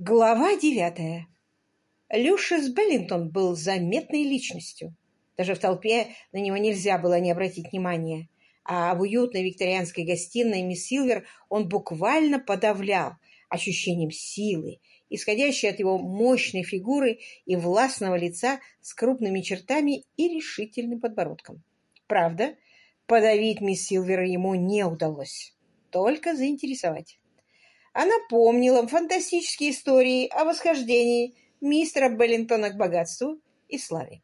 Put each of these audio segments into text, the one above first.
Глава девятая. Люшис Беллингтон был заметной личностью. Даже в толпе на него нельзя было не обратить внимания. А в уютной викторианской гостиной мисс Силвер он буквально подавлял ощущением силы, исходящей от его мощной фигуры и властного лица с крупными чертами и решительным подбородком. Правда, подавить мисс Силвера ему не удалось, только заинтересовать. Она помнила фантастические истории о восхождении мистера Беллинтона к богатству и славе,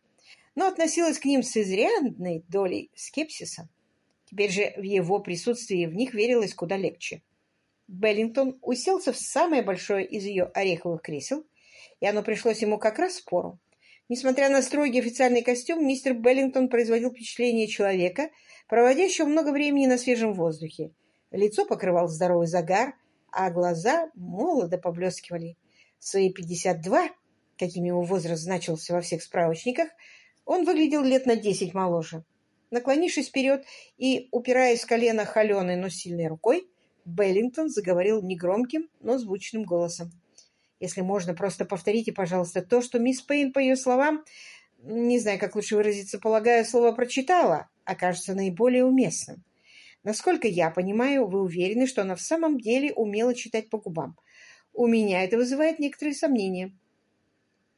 но относилась к ним с изрядной долей скепсиса. Теперь же в его присутствии в них верилось куда легче. Беллинтон уселся в самое большое из ее ореховых кресел, и оно пришлось ему как раз в пору. Несмотря на строгий официальный костюм, мистер Беллинтон производил впечатление человека, проводящего много времени на свежем воздухе. Лицо покрывал здоровый загар, а глаза молодо поблескивали. Свои 52, каким его возраст значился во всех справочниках, он выглядел лет на десять моложе. Наклонившись вперед и упираясь колено холеной, но сильной рукой, Беллингтон заговорил негромким, но звучным голосом. «Если можно, просто повторите, пожалуйста, то, что мисс Пейн, по ее словам, не знаю, как лучше выразиться, полагаю, слово «прочитала», окажется наиболее уместным. Насколько я понимаю, вы уверены, что она в самом деле умела читать по губам. У меня это вызывает некоторые сомнения.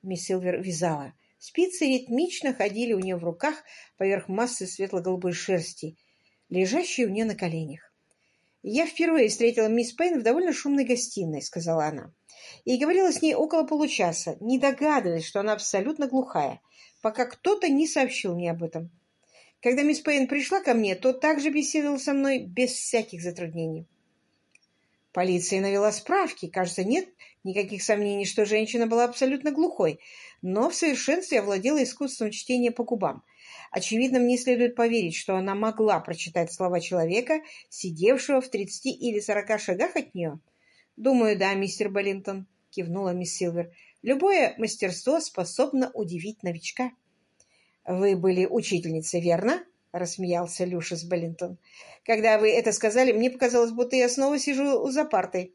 Мисс Силвер вязала. Спицы ритмично ходили у нее в руках поверх массы светло-голубой шерсти, лежащей у нее на коленях. «Я впервые встретила мисс Пейн в довольно шумной гостиной», — сказала она, и говорила с ней около получаса, не догадываясь, что она абсолютно глухая, пока кто-то не сообщил мне об этом. Когда мисс Пейн пришла ко мне, то также беседовал со мной без всяких затруднений. Полиция навела справки. Кажется, нет никаких сомнений, что женщина была абсолютно глухой, но в совершенстве овладела искусством чтения по губам. Очевидно, мне следует поверить, что она могла прочитать слова человека, сидевшего в тридцати или сорока шагах от нее. «Думаю, да, мистер Боллинтон», — кивнула мисс Силвер. «Любое мастерство способно удивить новичка». «Вы были учительницей, верно?» — рассмеялся Люшис Беллинтон. «Когда вы это сказали, мне показалось, будто я снова сижу за партой».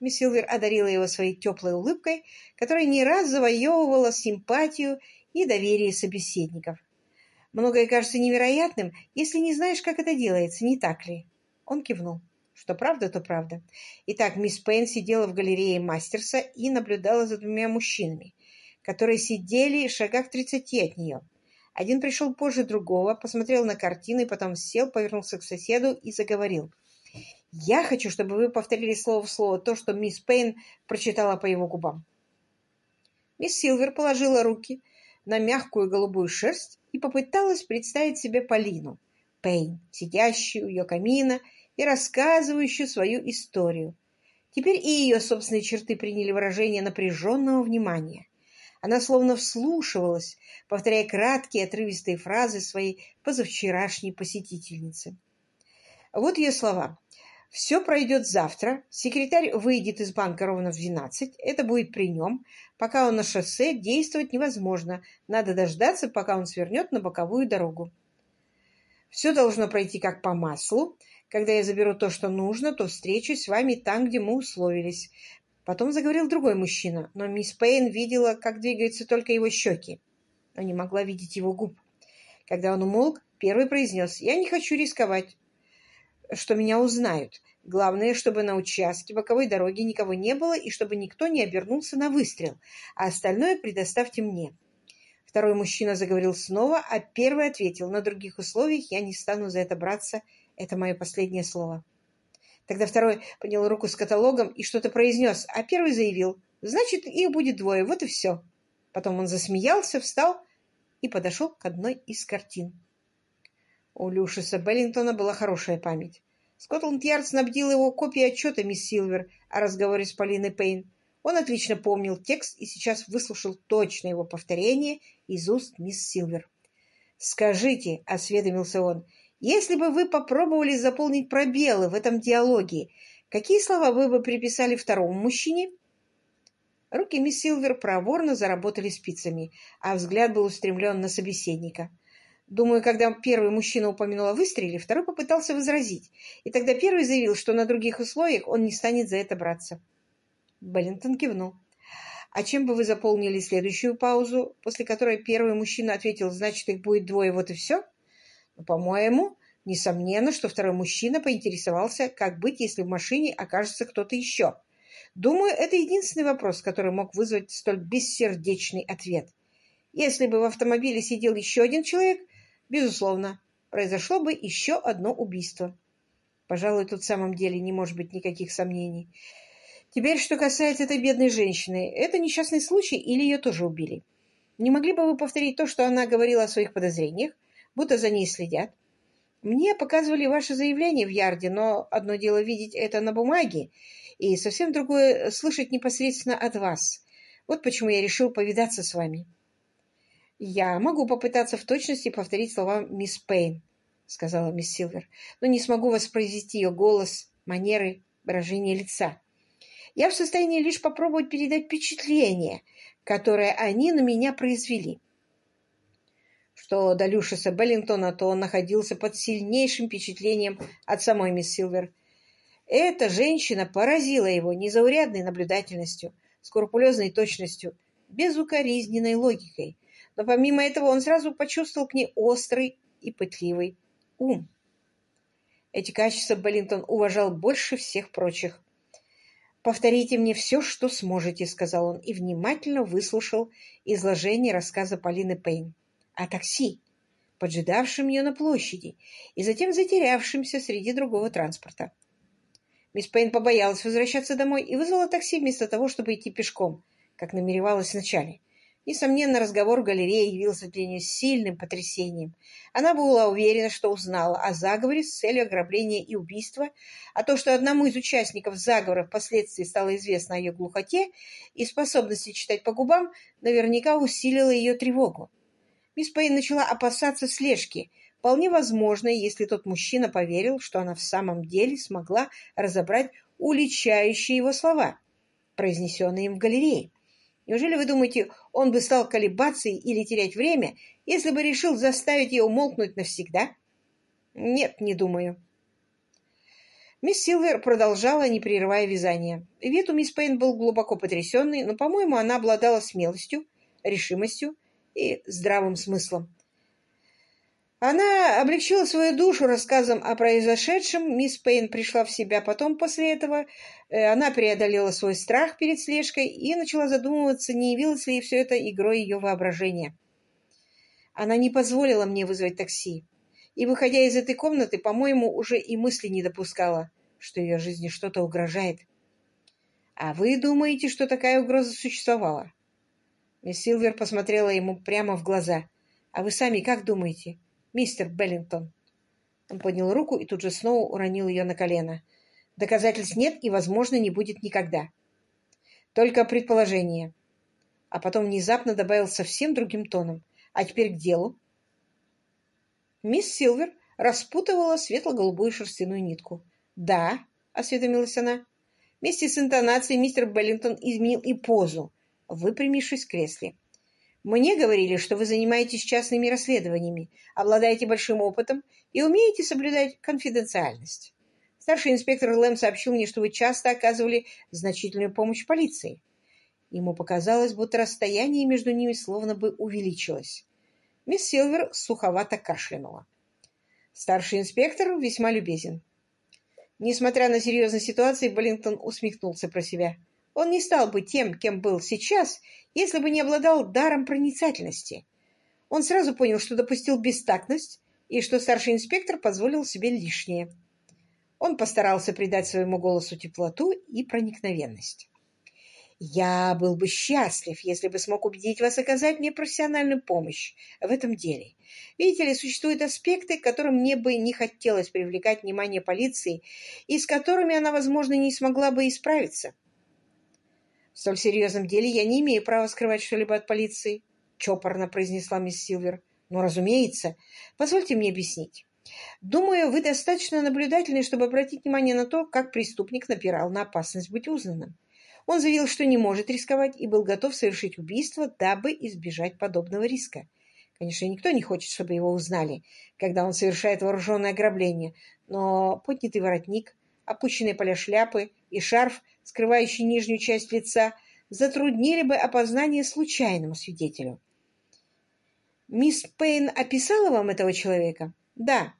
Мисс Силвер одарила его своей теплой улыбкой, которая не раз завоевывала симпатию и доверие собеседников. «Многое кажется невероятным, если не знаешь, как это делается, не так ли?» Он кивнул. Что правда, то правда. Итак, мисс Пейн сидела в галерее Мастерса и наблюдала за двумя мужчинами, которые сидели в шагах тридцати от нее. Один пришел позже другого, посмотрел на картины, потом сел, повернулся к соседу и заговорил. «Я хочу, чтобы вы повторили слово в слово то, что мисс Пейн прочитала по его губам». Мисс Силвер положила руки на мягкую голубую шерсть и попыталась представить себе Полину, Пейн, сидящую у ее камина и рассказывающую свою историю. Теперь и ее собственные черты приняли выражение напряженного внимания. Она словно вслушивалась, повторяя краткие отрывистые фразы своей позавчерашней посетительницы. Вот ее слова. «Все пройдет завтра. Секретарь выйдет из банка ровно в двенадцать. Это будет при нем. Пока он на шоссе, действовать невозможно. Надо дождаться, пока он свернет на боковую дорогу. Все должно пройти как по маслу. Когда я заберу то, что нужно, то встречусь с вами там, где мы условились. Потом заговорил другой мужчина, но мисс Пейн видела, как двигаются только его щеки, но не могла видеть его губ. Когда он умолк, первый произнес, «Я не хочу рисковать, что меня узнают. Главное, чтобы на участке боковой дороги никого не было и чтобы никто не обернулся на выстрел, а остальное предоставьте мне». Второй мужчина заговорил снова, а первый ответил, «На других условиях я не стану за это браться. Это мое последнее слово». Тогда второй поднял руку с каталогом и что-то произнес, а первый заявил, значит, их будет двое, вот и все. Потом он засмеялся, встал и подошел к одной из картин. У Люшиса Беллингтона была хорошая память. Скотланд-Ярд снабдил его копией отчета мисс Силвер о разговоре с Полиной Пейн. Он отлично помнил текст и сейчас выслушал точно его повторение из уст мисс Силвер. «Скажите», — осведомился он, если бы вы попробовали заполнить пробелы в этом диалоге, какие слова вы бы приписали второму мужчине? Руки мисс Силвер проворно заработали спицами, а взгляд был устремлен на собеседника. Думаю, когда первый мужчина упомянул о выстреле, второй попытался возразить, и тогда первый заявил, что на других условиях он не станет за это браться. Беллинтон кивнул. А чем бы вы заполнили следующую паузу, после которой первый мужчина ответил, значит, их будет двое, вот и все? Ну, по-моему, несомненно, что второй мужчина поинтересовался, как быть, если в машине окажется кто-то еще. Думаю, это единственный вопрос, который мог вызвать столь бессердечный ответ. Если бы в автомобиле сидел еще один человек, безусловно, произошло бы еще одно убийство. Пожалуй, тут в самом деле не может быть никаких сомнений. Теперь, что касается этой бедной женщины, это несчастный случай или ее тоже убили? Не могли бы вы повторить то, что она говорила о своих подозрениях, будто за ней следят? Мне показывали ваше заявление в Ярде, но одно дело видеть это на бумаге, и совсем другое слышать непосредственно от вас. Вот почему я решил повидаться с вами. Я могу попытаться в точности повторить слова мисс Пейн, сказала мисс Силвер, но не смогу воспроизвести ее голос, манеры, выражение лица. Я в состоянии лишь попробовать передать впечатление, которое они на меня произвели. Что до Люшиса Беллинтона, то он находился под сильнейшим впечатлением от самой мисс Силвер. Эта женщина поразила его незаурядной наблюдательностью, скрупулезной точностью, безукоризненной логикой. Но помимо этого он сразу почувствовал к ней острый и пытливый ум. Эти качества Беллинтон уважал больше всех прочих. «Повторите мне все, что сможете», — сказал он, и внимательно выслушал изложение рассказа Полины Пейн о такси, поджидавшем ее на площади, и затем затерявшемся среди другого транспорта. Мисс Пейн побоялась возвращаться домой и вызвала такси вместо того, чтобы идти пешком, как намеревалась вначале. Несомненно, разговор в галерее явился для нее сильным потрясением. Она была уверена, что узнала о заговоре с целью ограбления и убийства, а то, что одному из участников заговора впоследствии стало известно о ее глухоте и способности читать по губам, наверняка усилило ее тревогу. Мисс Пейн начала опасаться слежки, вполне возможной, если тот мужчина поверил, что она в самом деле смогла разобрать уличающие его слова, произнесенные им в галерее. Неужели вы думаете, он бы стал колебаться или терять время, если бы решил заставить ее умолкнуть навсегда? Нет, не думаю. Мисс Силвер продолжала, не прерывая вязание. Вид у мисс Пейн был глубоко потрясенный, но, по-моему, она обладала смелостью, решимостью и здравым смыслом. Она облегчила свою душу рассказом о произошедшем. Мисс Пейн пришла в себя потом после этого. Э, она преодолела свой страх перед слежкой и начала задумываться, не явилось ли все это игрой ее воображения. Она не позволила мне вызвать такси. И, выходя из этой комнаты, по-моему, уже и мысли не допускала, что ее жизни что-то угрожает. А вы думаете, что такая угроза существовала? Мисс Силвер посмотрела ему прямо в глаза. А вы сами как думаете? мистер Беллингтон. Он поднял руку и тут же снова уронил ее на колено. Доказательств нет и, возможно, не будет никогда. Только предположение. А потом внезапно добавил совсем другим тоном. А теперь к делу. Мисс Силвер распутывала светло-голубую шерстяную нитку. «Да», — осведомилась она. Вместе с интонацией мистер Беллингтон изменил и позу, выпрямившись в кресле. Мне говорили, что вы занимаетесь частными расследованиями, обладаете большим опытом и умеете соблюдать конфиденциальность. Старший инспектор Лэм сообщил мне, что вы часто оказывали значительную помощь полиции. Ему показалось, будто расстояние между ними словно бы увеличилось. Мисс Силвер суховато кашлянула. Старший инспектор весьма любезен. Несмотря на серьезность ситуации, Боллингтон усмехнулся про себя. Он не стал бы тем, кем был сейчас, если бы не обладал даром проницательности. Он сразу понял, что допустил бестактность и что старший инспектор позволил себе лишнее. Он постарался придать своему голосу теплоту и проникновенность. «Я был бы счастлив, если бы смог убедить вас оказать мне профессиональную помощь в этом деле. Видите ли, существуют аспекты, к которым мне бы не хотелось привлекать внимание полиции и с которыми она, возможно, не смогла бы исправиться. В столь серьезном деле я не имею права скрывать что-либо от полиции, чопорно произнесла мисс Силвер. Но, разумеется, позвольте мне объяснить. Думаю, вы достаточно наблюдательны, чтобы обратить внимание на то, как преступник напирал на опасность быть узнанным. Он заявил, что не может рисковать и был готов совершить убийство, дабы избежать подобного риска. Конечно, никто не хочет, чтобы его узнали, когда он совершает вооруженное ограбление, но поднятый воротник, опущенные поля шляпы и шарф, скрывающий нижнюю часть лица, затруднили бы опознание случайному свидетелю. «Мисс Пейн описала вам этого человека?» «Да,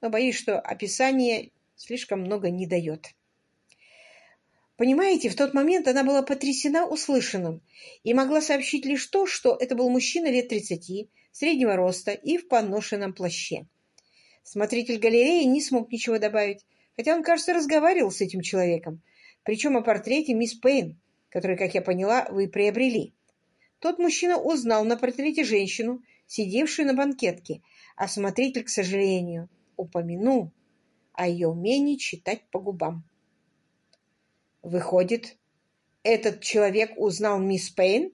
но боюсь, что описание слишком много не дает». Понимаете, в тот момент она была потрясена услышанным и могла сообщить лишь то, что это был мужчина лет тридцати, среднего роста и в поношенном плаще. Смотритель галереи не смог ничего добавить, хотя он, кажется, разговаривал с этим человеком, причем о портрете мисс Пейн, который, как я поняла, вы приобрели. Тот мужчина узнал на портрете женщину, сидевшую на банкетке, а смотритель, к сожалению, упомянул о ее умении читать по губам. Выходит, этот человек узнал мисс Пейн?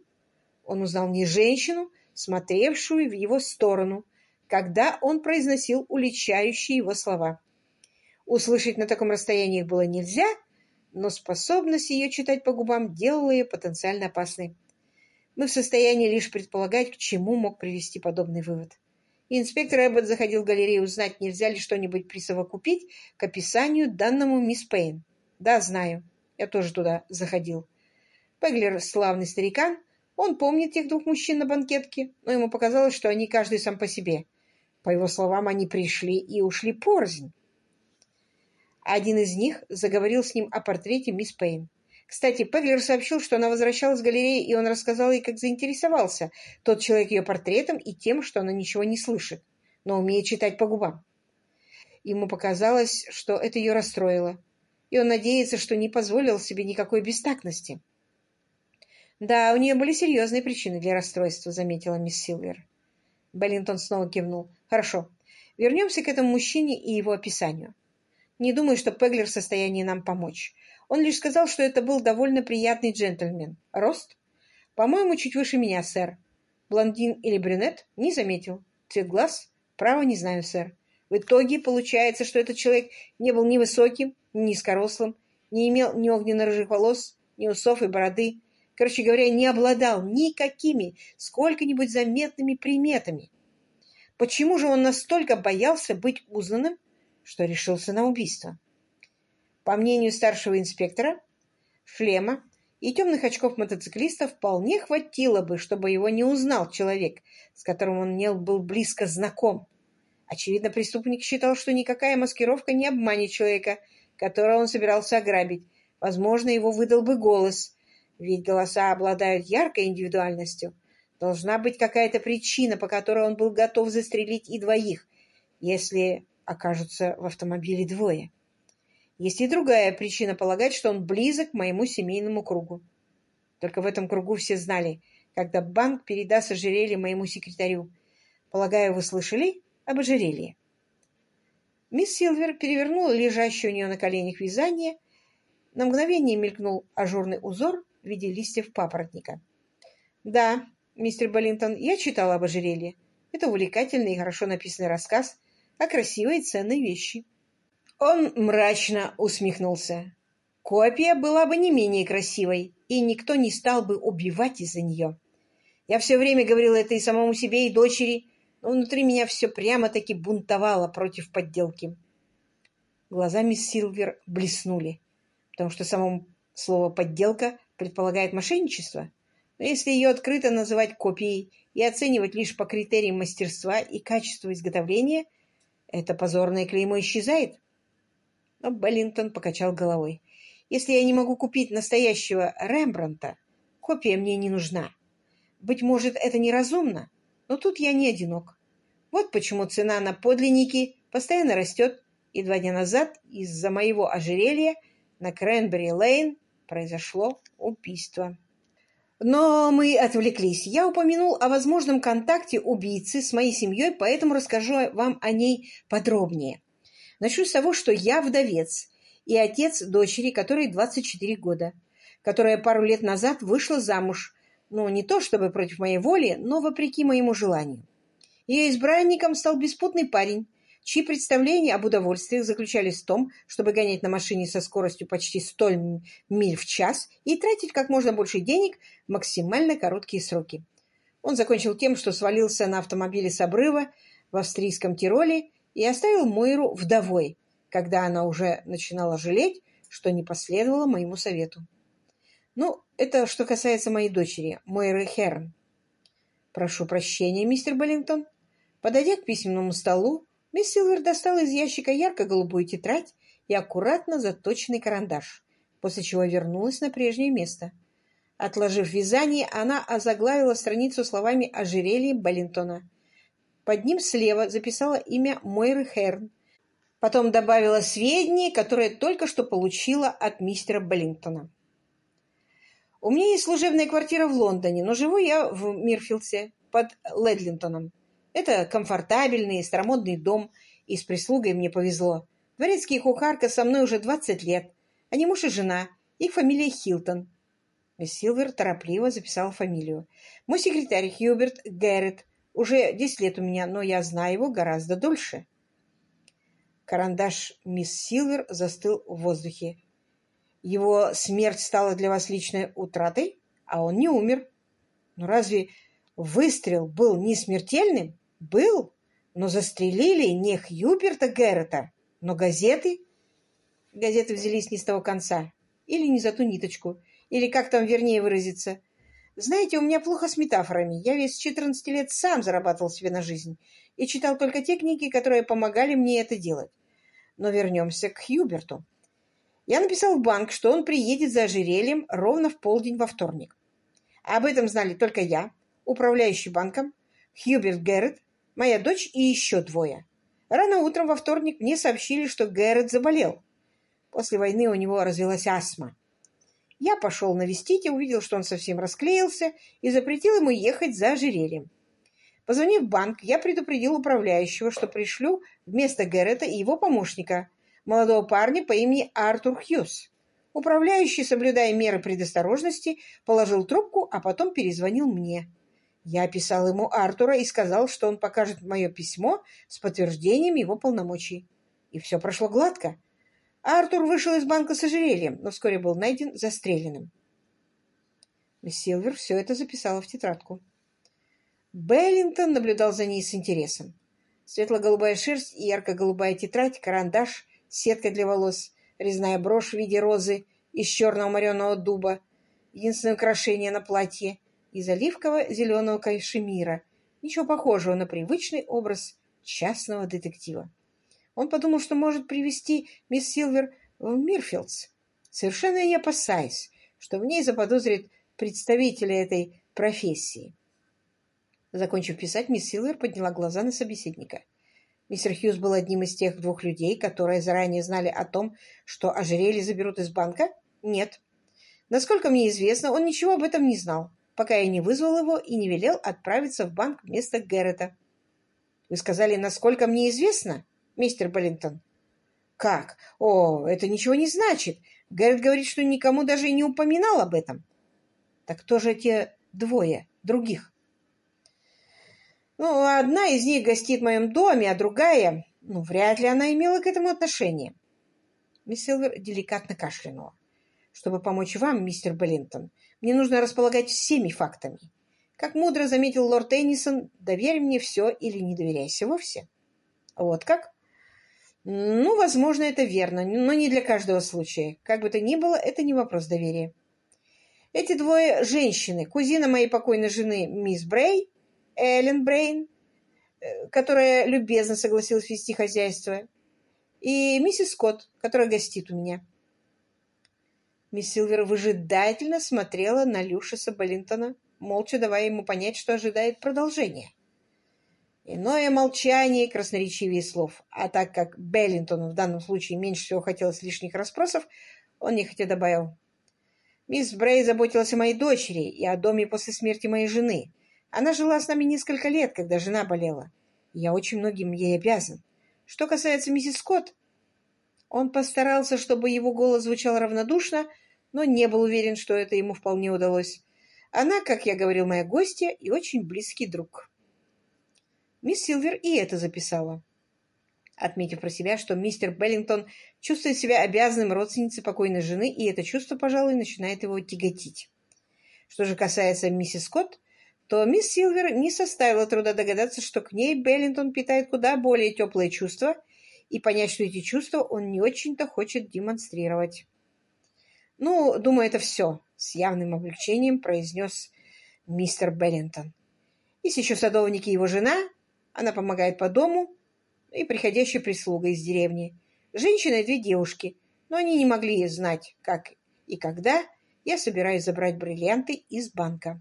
Он узнал не женщину, смотревшую в его сторону, когда он произносил уличающие его слова. Услышать на таком расстоянии было нельзя, но способность ее читать по губам делала ее потенциально опасной. Мы в состоянии лишь предполагать, к чему мог привести подобный вывод. И инспектор Эббот заходил в галерею узнать, нельзя ли что-нибудь присовокупить к описанию данному мисс Пейн. Да, знаю. Я тоже туда заходил. Пеглер — славный старикан. Он помнит тех двух мужчин на банкетке, но ему показалось, что они каждый сам по себе. По его словам, они пришли и ушли порознь. Один из них заговорил с ним о портрете мисс Пейн. Кстати, Пеглер сообщил, что она возвращалась в галерею, и он рассказал ей, как заинтересовался тот человек ее портретом и тем, что она ничего не слышит, но умеет читать по губам. Ему показалось, что это ее расстроило и он надеется, что не позволил себе никакой бестактности. «Да, у нее были серьезные причины для расстройства», — заметила мисс Силвер. Беллинтон снова кивнул. «Хорошо. Вернемся к этому мужчине и его описанию. Не думаю, что Пеглер в состоянии нам помочь. Он лишь сказал, что это был довольно приятный джентльмен. Рост? По-моему, чуть выше меня, сэр. Блондин или брюнет? Не заметил. Цвет глаз? Право не знаю, сэр. В итоге получается, что этот человек не был ни высоким, ни низкорослым, не имел ни огненно-рыжих волос, ни усов и бороды. Короче говоря, не обладал никакими сколько-нибудь заметными приметами. Почему же он настолько боялся быть узнанным, что решился на убийство? По мнению старшего инспектора, шлема и темных очков мотоциклиста вполне хватило бы, чтобы его не узнал человек, с которым он не был близко знаком. Очевидно, преступник считал, что никакая маскировка не обманет человека, которого он собирался ограбить. Возможно, его выдал бы голос, ведь голоса обладают яркой индивидуальностью. Должна быть какая-то причина, по которой он был готов застрелить и двоих, если окажутся в автомобиле двое. Есть и другая причина полагать, что он близок к моему семейному кругу. Только в этом кругу все знали, когда банк передаст ожерелье моему секретарю. Полагаю, вы слышали об ожерелье. Мисс Силвер перевернула лежащее у нее на коленях вязание. На мгновение мелькнул ажурный узор в виде листьев папоротника. «Да, мистер Боллинтон, я читала об ожерелье. Это увлекательный и хорошо написанный рассказ о красивой и ценной вещи». Он мрачно усмехнулся. Копия была бы не менее красивой, и никто не стал бы убивать из-за нее. Я все время говорил это и самому себе, и дочери, но внутри меня все прямо-таки бунтовало против подделки. Глаза мисс Силвер блеснули, потому что само слово «подделка» предполагает мошенничество. Но если ее открыто называть копией и оценивать лишь по критериям мастерства и качества изготовления, это позорное клеймо исчезает. Но Беллинтон покачал головой. Если я не могу купить настоящего Рембранта, копия мне не нужна. Быть может, это неразумно, но тут я не одинок. Вот почему цена на подлинники постоянно растет, и два дня назад из-за моего ожерелья на Кренбери-Лейн произошло убийство. Но мы отвлеклись. Я упомянул о возможном контакте убийцы с моей семьей, поэтому расскажу вам о ней подробнее. Начну с того, что я вдовец и отец дочери, которой 24 года, которая пару лет назад вышла замуж ну, не то чтобы против моей воли, но вопреки моему желанию. Ее избранником стал беспутный парень, чьи представления об удовольствиях заключались в том, чтобы гонять на машине со скоростью почти 100 миль в час и тратить как можно больше денег в максимально короткие сроки. Он закончил тем, что свалился на автомобиле с обрыва в австрийском Тироле и оставил Мойру вдовой, когда она уже начинала жалеть, что не последовала моему совету. Ну, это что касается моей дочери, Мойры Херн. Прошу прощения, мистер Беллингтон. Подойдя к письменному столу, мисс Силвер достала из ящика ярко-голубую тетрадь и аккуратно заточенный карандаш, после чего вернулась на прежнее место. Отложив вязание, она озаглавила страницу словами ожерелье Беллинтона. Под ним слева записала имя Мойры Херн, потом добавила сведения, которые только что получила от мистера Беллингтона. У меня есть служебная квартира в Лондоне, но живу я в Мирфилдсе под Ледлинтоном. Это комфортабельный, старомодный дом, и с прислугой мне повезло. Дворецкий кухарка со мной уже 20 лет. Они муж и жена. Их фамилия Хилтон. Мисс Силвер торопливо записала фамилию. Мой секретарь Хьюберт Гэррет. Уже 10 лет у меня, но я знаю его гораздо дольше. Карандаш мисс Силвер застыл в воздухе. Его смерть стала для вас личной утратой, а он не умер. Но разве выстрел был не смертельным? Был, но застрелили не Хьюберта Геррета, но газеты. Газеты взялись не с того конца, или не за ту ниточку, или как там вернее выразиться. Знаете, у меня плохо с метафорами. Я весь с 14 лет сам зарабатывал себе на жизнь и читал только те книги, которые помогали мне это делать. Но вернемся к Хьюберту. Я написал в банк, что он приедет за ожерельем ровно в полдень во вторник. Об этом знали только я, управляющий банком, Хьюберт Гэррет, моя дочь и еще двое. Рано утром во вторник мне сообщили, что Гэррет заболел. После войны у него развелась астма. Я пошел навестить и увидел, что он совсем расклеился, и запретил ему ехать за ожерельем. Позвонив в банк, я предупредил управляющего, что пришлю вместо Гэррета и его помощника, молодого парня по имени Артур Хьюз. Управляющий, соблюдая меры предосторожности, положил трубку, а потом перезвонил мне. Я описал ему Артура и сказал, что он покажет мое письмо с подтверждением его полномочий. И все прошло гладко. Артур вышел из банка с ожерельем, но вскоре был найден застреленным. Мисс Силвер все это записала в тетрадку. Беллингтон наблюдал за ней с интересом. Светло-голубая шерсть и ярко-голубая тетрадь, карандаш сетка для волос, резная брошь в виде розы из черного мореного дуба, единственное украшение на платье из оливково-зеленого кашемира, ничего похожего на привычный образ частного детектива. Он подумал, что может привести мисс Силвер в Мирфилдс, совершенно не опасаясь, что в ней заподозрит представителя этой профессии. Закончив писать, мисс Силвер подняла глаза на собеседника — Мистер Хьюз был одним из тех двух людей, которые заранее знали о том, что ожерелье заберут из банка? Нет. Насколько мне известно, он ничего об этом не знал, пока я не вызвал его и не велел отправиться в банк вместо Гэррета. Вы сказали, насколько мне известно, мистер Баллинтон? Как? О, это ничего не значит. Гэррет говорит, что никому даже и не упоминал об этом. Так кто же те двое других? Ну, одна из них гостит в моем доме, а другая... Ну, вряд ли она имела к этому отношение. Мисс Силвер деликатно кашлянула. Чтобы помочь вам, мистер Беллинтон, мне нужно располагать всеми фактами. Как мудро заметил лорд Эннисон, доверь мне все или не доверяйся вовсе. Вот как? Ну, возможно, это верно, но не для каждого случая. Как бы то ни было, это не вопрос доверия. Эти двое женщины, кузина моей покойной жены, мисс Брей, Эллен Брейн, э, которая любезно согласилась вести хозяйство, и миссис Скотт, которая гостит у меня. Мисс Силвер выжидательно смотрела на Люшиса Баллинтона, молча давая ему понять, что ожидает продолжения. Иное молчание красноречивее слов, а так как Беллинтону в данном случае меньше всего хотелось лишних расспросов, он нехотя добавил. «Мисс Брей заботилась о моей дочери и о доме после смерти моей жены, она жила с нами несколько лет, когда жена болела. Я очень многим ей обязан. Что касается миссис Скотт, он постарался, чтобы его голос звучал равнодушно, но не был уверен, что это ему вполне удалось. Она, как я говорил, моя гостья и очень близкий друг. Мисс Силвер и это записала, отметив про себя, что мистер Беллингтон чувствует себя обязанным родственнице покойной жены, и это чувство, пожалуй, начинает его тяготить. Что же касается миссис Скотт, то мисс Силвер не составила труда догадаться, что к ней Беллинтон питает куда более теплые чувства, и понять, что эти чувства он не очень-то хочет демонстрировать. «Ну, думаю, это все», с явным облегчением произнес мистер Беллинтон. Есть еще садовник и его жена, она помогает по дому, и приходящая прислуга из деревни. Женщина и две девушки, но они не могли знать, как и когда я собираюсь забрать бриллианты из банка.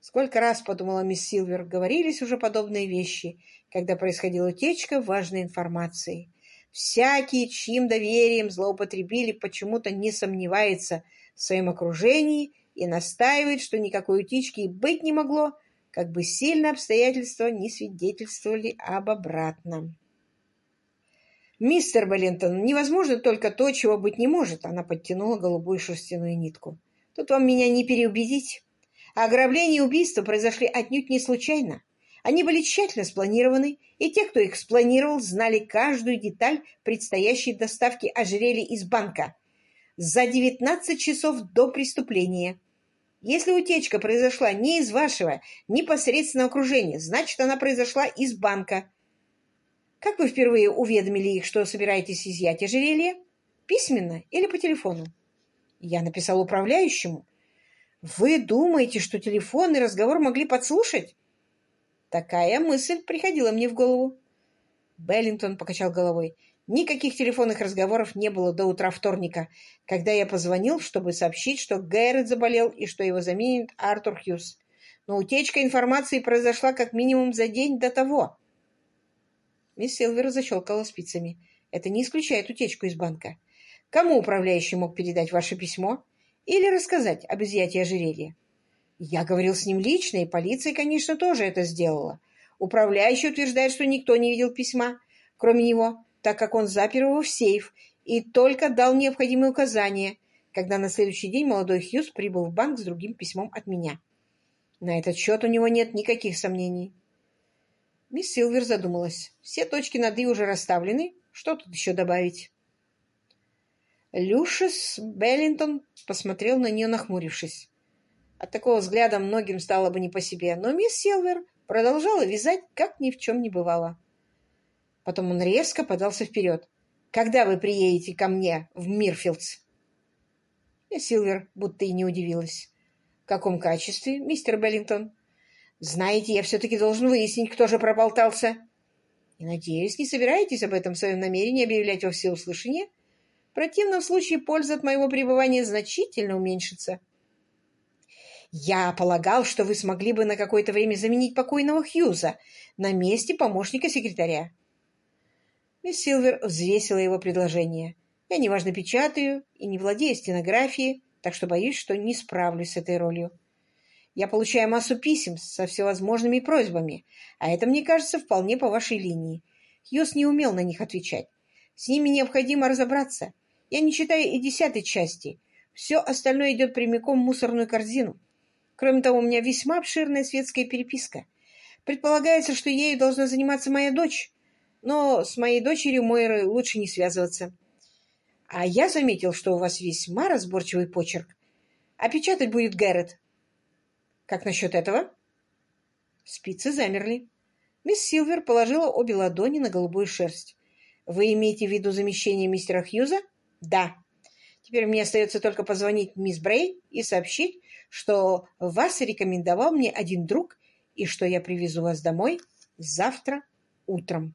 Сколько раз, подумала мисс Силвер, говорились уже подобные вещи, когда происходила утечка важной информации. Всякий, чьим доверием злоупотребили, почему-то не сомневается в своем окружении и настаивает, что никакой утечки и быть не могло, как бы сильно обстоятельства не свидетельствовали об обратном. «Мистер Балентон, невозможно только то, чего быть не может», она подтянула голубую шерстяную нитку. «Тут вам меня не переубедить. Ограбление и убийство произошли отнюдь не случайно. Они были тщательно спланированы, и те, кто их спланировал, знали каждую деталь предстоящей доставки ожерелья из банка за 19 часов до преступления. Если утечка произошла не из вашего непосредственного окружения, значит, она произошла из банка. Как вы впервые уведомили их, что собираетесь изъять ожерелье? Письменно или по телефону? Я написал управляющему. Вы думаете, что телефонный разговор могли подслушать? Такая мысль приходила мне в голову. Беллингтон покачал головой. Никаких телефонных разговоров не было до утра вторника, когда я позвонил, чтобы сообщить, что Гэррет заболел и что его заменит Артур Хьюз. Но утечка информации произошла как минимум за день до того. Мисс Силвер защелкала спицами. Это не исключает утечку из банка. Кому управляющий мог передать ваше письмо? Или рассказать об изъятии ожерелья? Я говорил с ним лично, и полиция, конечно, тоже это сделала. Управляющий утверждает, что никто не видел письма, кроме него, так как он запер его в сейф и только дал необходимые указания, когда на следующий день молодой Хьюз прибыл в банк с другим письмом от меня. На этот счет у него нет никаких сомнений. Мисс Силвер задумалась. Все точки над «и» уже расставлены. Что тут еще добавить? Люшис Беллинтон посмотрел на нее, нахмурившись. От такого взгляда многим стало бы не по себе, но мисс Силвер продолжала вязать, как ни в чем не бывало. Потом он резко подался вперед. «Когда вы приедете ко мне в Мирфилдс?» Мисс Силвер будто и не удивилась. «В каком качестве, мистер Беллинтон?» «Знаете, я все-таки должен выяснить, кто же проболтался». «И, надеюсь, не собираетесь об этом своем намерении объявлять во всеуслышание?» В противном случае польза от моего пребывания значительно уменьшится. Я полагал, что вы смогли бы на какое-то время заменить покойного Хьюза на месте помощника секретаря. Мисс Силвер взвесила его предложение. Я неважно печатаю и не владею стенографией, так что боюсь, что не справлюсь с этой ролью. Я получаю массу писем со всевозможными просьбами, а это, мне кажется, вполне по вашей линии. Хьюз не умел на них отвечать. С ними необходимо разобраться. Я не читаю и десятой части. Все остальное идет прямиком в мусорную корзину. Кроме того, у меня весьма обширная светская переписка. Предполагается, что ею должна заниматься моя дочь, но с моей дочерью Мойры лучше не связываться. А я заметил, что у вас весьма разборчивый почерк. А печатать будет Гэррет. Как насчет этого? Спицы замерли. Мисс Силвер положила обе ладони на голубую шерсть. Вы имеете в виду замещение мистера Хьюза? Да. Теперь мне остается только позвонить мисс Брей и сообщить, что вас рекомендовал мне один друг и что я привезу вас домой завтра утром.